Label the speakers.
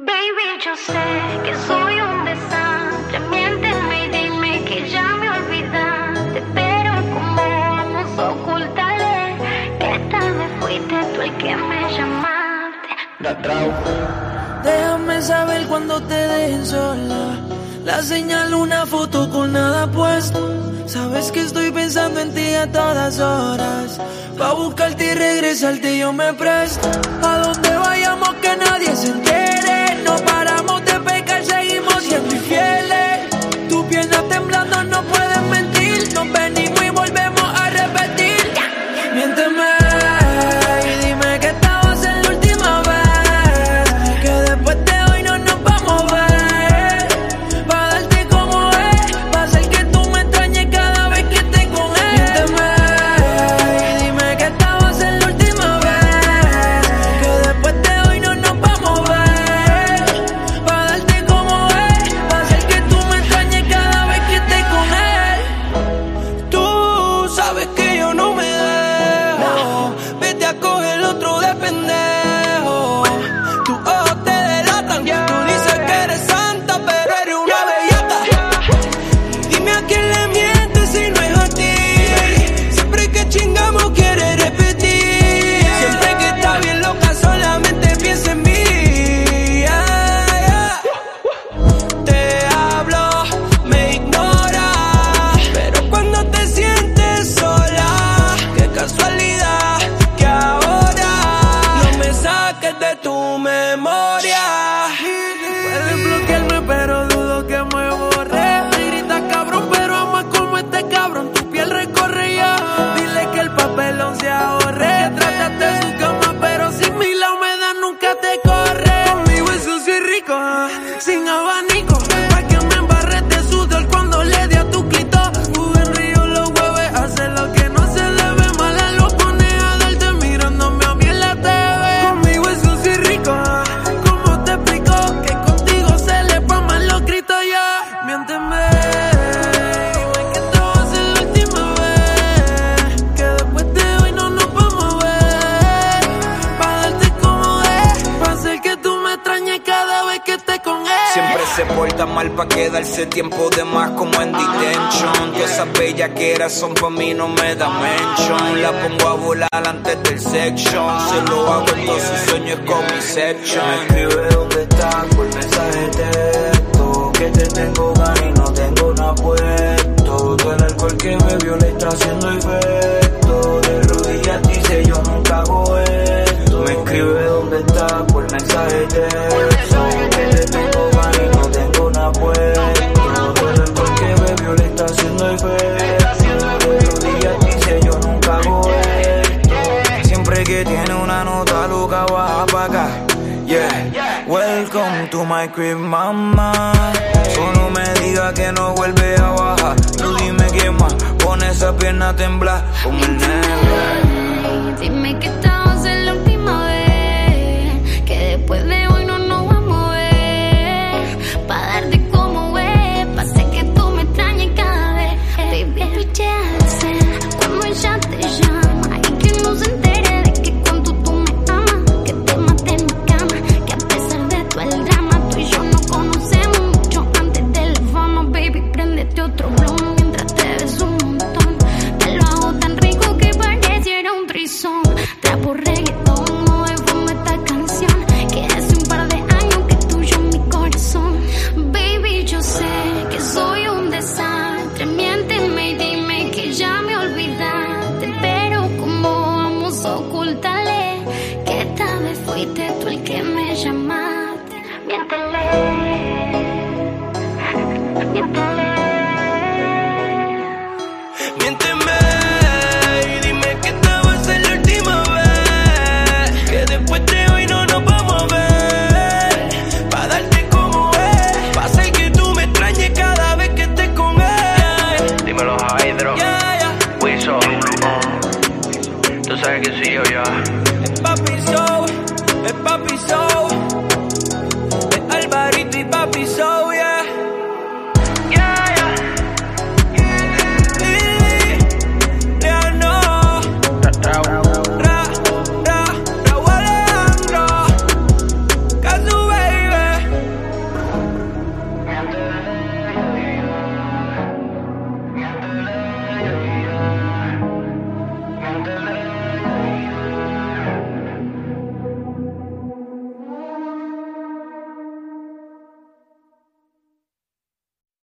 Speaker 1: Baby, yo sé que soy un desastre. Miénteme y dime que ya me olvidaste. Pero como nos ocultaré que tal vez fuiste tú el que me llamaste. La trauja.
Speaker 2: Déjame saber cuando te dejen sola. La señal, una foto con nada puesto. Sabes que estoy pensando en ti a todas horas. Pa' buscarte y regresarte yo me presto. A donde vayamos que nadie se entere. man. sin abanico. se
Speaker 3: porta mal pa' quedarse tiempo de más como en detention. Todas esas bellaqueras son pa' mí, no me da mention. La pongo a volar antes del section. Se lo hago en todos sus sueños con mi section.
Speaker 4: Me escribe dónde está por mensaje de texto. Que te tengo ganas y no tengo una que
Speaker 3: tiene una nota loca, baja pa' acá. Yeah, welcome to my crib, mamá. Solo me diga que no vuelve a bajar. Tú dime qué más, pon esa pierna a temblar como el negro.
Speaker 1: Dime que pregúntale qué tal vez fuiste tú el que me llamaste. Miéntele, miéntele.
Speaker 5: sabes que soy yo, ya.
Speaker 2: El papi el papi.